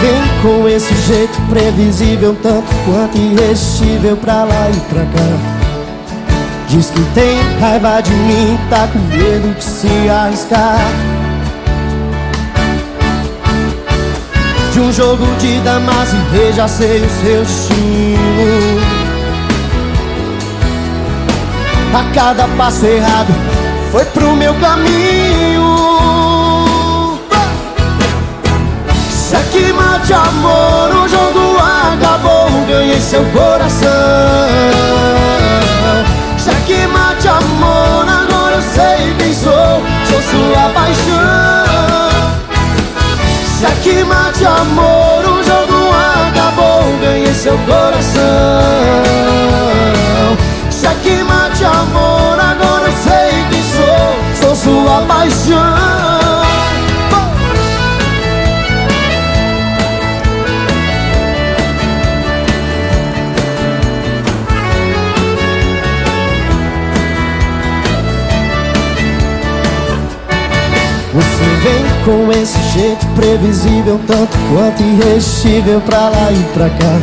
vem com esse jeito previsível Tanto quanto irresistível pra lá e pra cá. Diz que tem raiva de mim, tá com medo de se arriscar. De um jogo de damas e já sei o seu destino A cada passo errado foi pro meu caminho Ganhei seu coração. Se aqui mate amor, agora eu sei quem sou Sou sua paixão. Se aqui mate amor, Você vem com esse jeito previsível Tanto quanto irresistível pra lá e pra cá.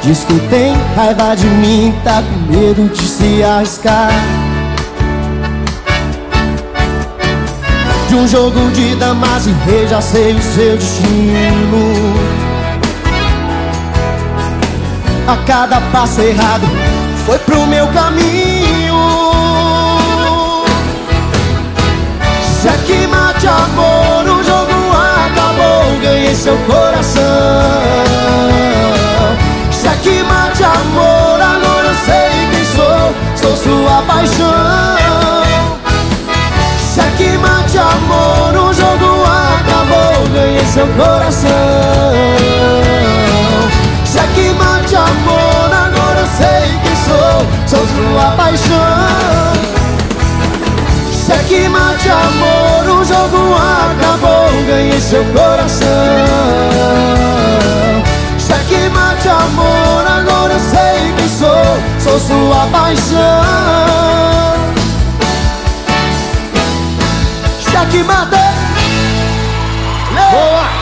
Diz que tem raiva de mim Tá com medo de se arriscar. De um jogo de damas e rei Já sei o seu destino. A cada passo errado Foi pro meu caminho seu coração. Se aqui mate amor, agora eu sei quem sou. Sou sua paixão. Se aqui mate amor, o jogo acabou. Ganhei seu coração. Se aqui mate amor, agora eu sei quem sou. Sou sua paixão. Se aqui mate amor, o jogo acabou. Ganhei seu coração sua paixão Cheque mata Boa!